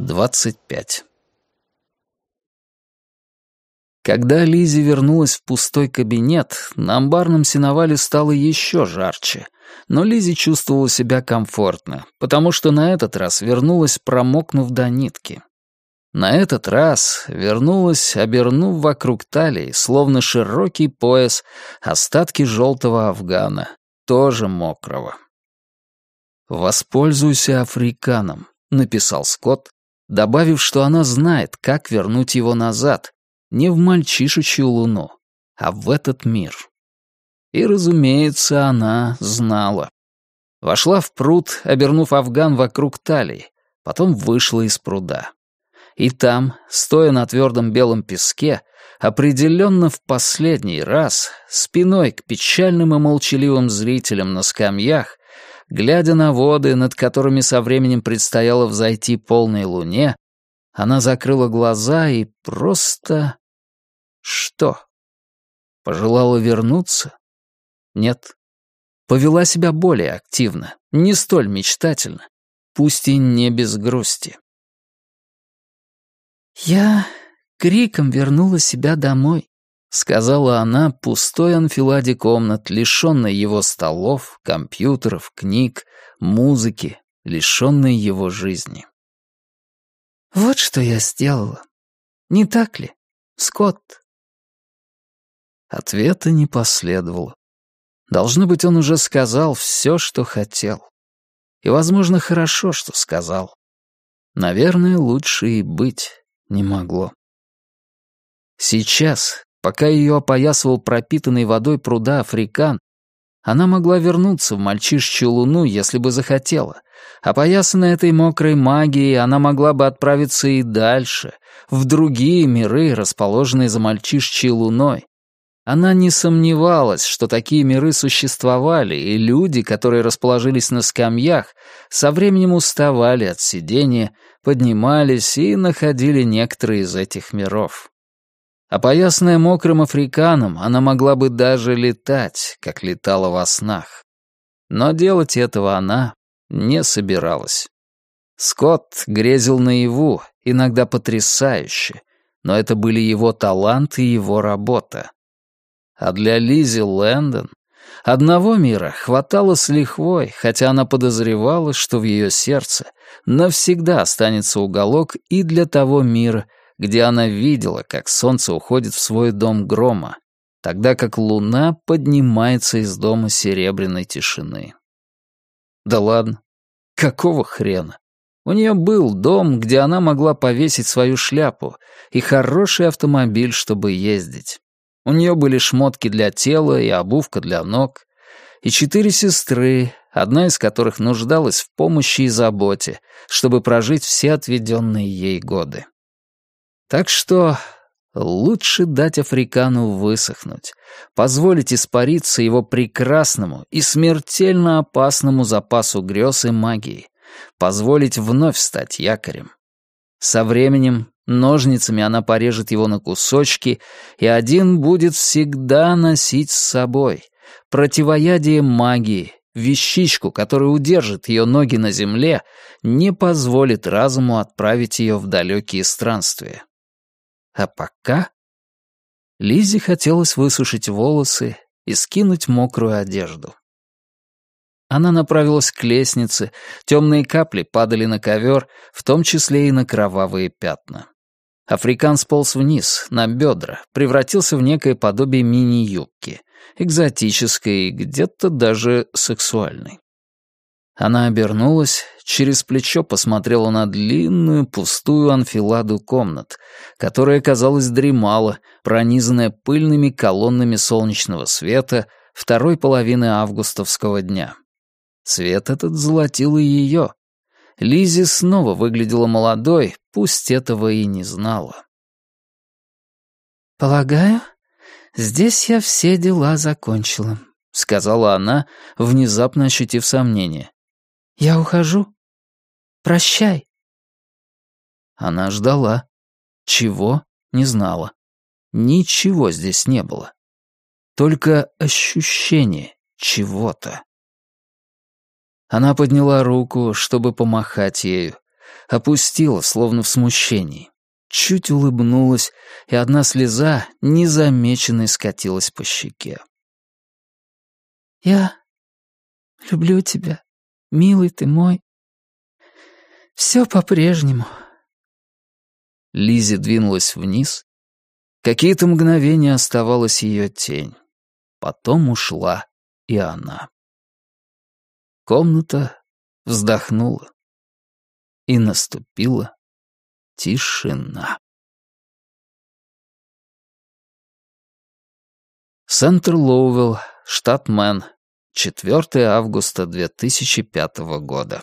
25 Когда Лизи вернулась в пустой кабинет, на амбарном сеновале стало еще жарче, но Лизи чувствовала себя комфортно, потому что на этот раз вернулась, промокнув до нитки. На этот раз вернулась, обернув вокруг талии, словно широкий пояс, остатки желтого афгана, тоже мокрого. «Воспользуйся африканом», — написал Скотт, добавив, что она знает, как вернуть его назад, не в мальчишечью луну, а в этот мир. И, разумеется, она знала. Вошла в пруд, обернув афган вокруг талии, потом вышла из пруда. И там, стоя на твердом белом песке, определенно в последний раз, спиной к печальным и молчаливым зрителям на скамьях, глядя на воды, над которыми со временем предстояло взойти полной луне, она закрыла глаза и просто что? Пожелала вернуться? Нет. Повела себя более активно, не столь мечтательно, пусть и не без грусти. «Я криком вернула себя домой», — сказала она пустой анфиладе комнат, лишённой его столов, компьютеров, книг, музыки, лишённой его жизни. «Вот что я сделала. Не так ли, Скотт?» Ответа не последовало. Должно быть, он уже сказал все, что хотел. И, возможно, хорошо, что сказал. Наверное, лучше и быть не могло. Сейчас, пока ее опоясывал пропитанный водой пруда Африкан, она могла вернуться в мальчишечью луну, если бы захотела. Опоясанная этой мокрой магией, она могла бы отправиться и дальше, в другие миры, расположенные за мальчишечьей луной, она не сомневалась, что такие миры существовали, и люди, которые расположились на скамьях, со временем уставали от сидения, поднимались и находили некоторые из этих миров. Опоясанная мокрым африканом, она могла бы даже летать, как летала во снах. Но делать этого она не собиралась. Скотт грезил наяву, иногда потрясающе, но это были его талант и его работа. А для Лизи Лэндон одного мира хватало с лихвой, хотя она подозревала, что в ее сердце навсегда останется уголок и для того мира, где она видела, как солнце уходит в свой дом грома, тогда как луна поднимается из дома серебряной тишины. Да ладно, какого хрена? У нее был дом, где она могла повесить свою шляпу, и хороший автомобиль, чтобы ездить. У нее были шмотки для тела и обувка для ног, и четыре сестры, одна из которых нуждалась в помощи и заботе, чтобы прожить все отведенные ей годы. Так что лучше дать Африкану высохнуть, позволить испариться его прекрасному и смертельно опасному запасу грез и магии, позволить вновь стать якорем. Со временем Ножницами она порежет его на кусочки, и один будет всегда носить с собой. Противоядие магии, вещичку, которая удержит ее ноги на земле, не позволит разуму отправить ее в далекие странствия. А пока... Лизе хотелось высушить волосы и скинуть мокрую одежду. Она направилась к лестнице, темные капли падали на ковер, в том числе и на кровавые пятна. Африкан сполз вниз, на бедра, превратился в некое подобие мини-юбки, экзотической, где-то даже сексуальной. Она обернулась, через плечо посмотрела на длинную, пустую анфиладу комнат, которая, казалось, дремала, пронизанная пыльными колоннами солнечного света второй половины августовского дня. Свет этот золотил и ее, Лизи снова выглядела молодой, пусть этого и не знала. «Полагаю, здесь я все дела закончила», — сказала она, внезапно ощутив сомнение. «Я ухожу. Прощай». Она ждала. Чего? Не знала. Ничего здесь не было. Только ощущение чего-то. Она подняла руку, чтобы помахать ею. опустила, словно в смущении. Чуть улыбнулась, и одна слеза незамеченной скатилась по щеке. «Я люблю тебя, милый ты мой. Все по-прежнему». Лизи двинулась вниз. Какие-то мгновения оставалась ее тень. Потом ушла и она. Комната вздохнула. И наступила тишина. Центр Лоувелл, штат Мэн, 4 августа 2005 года.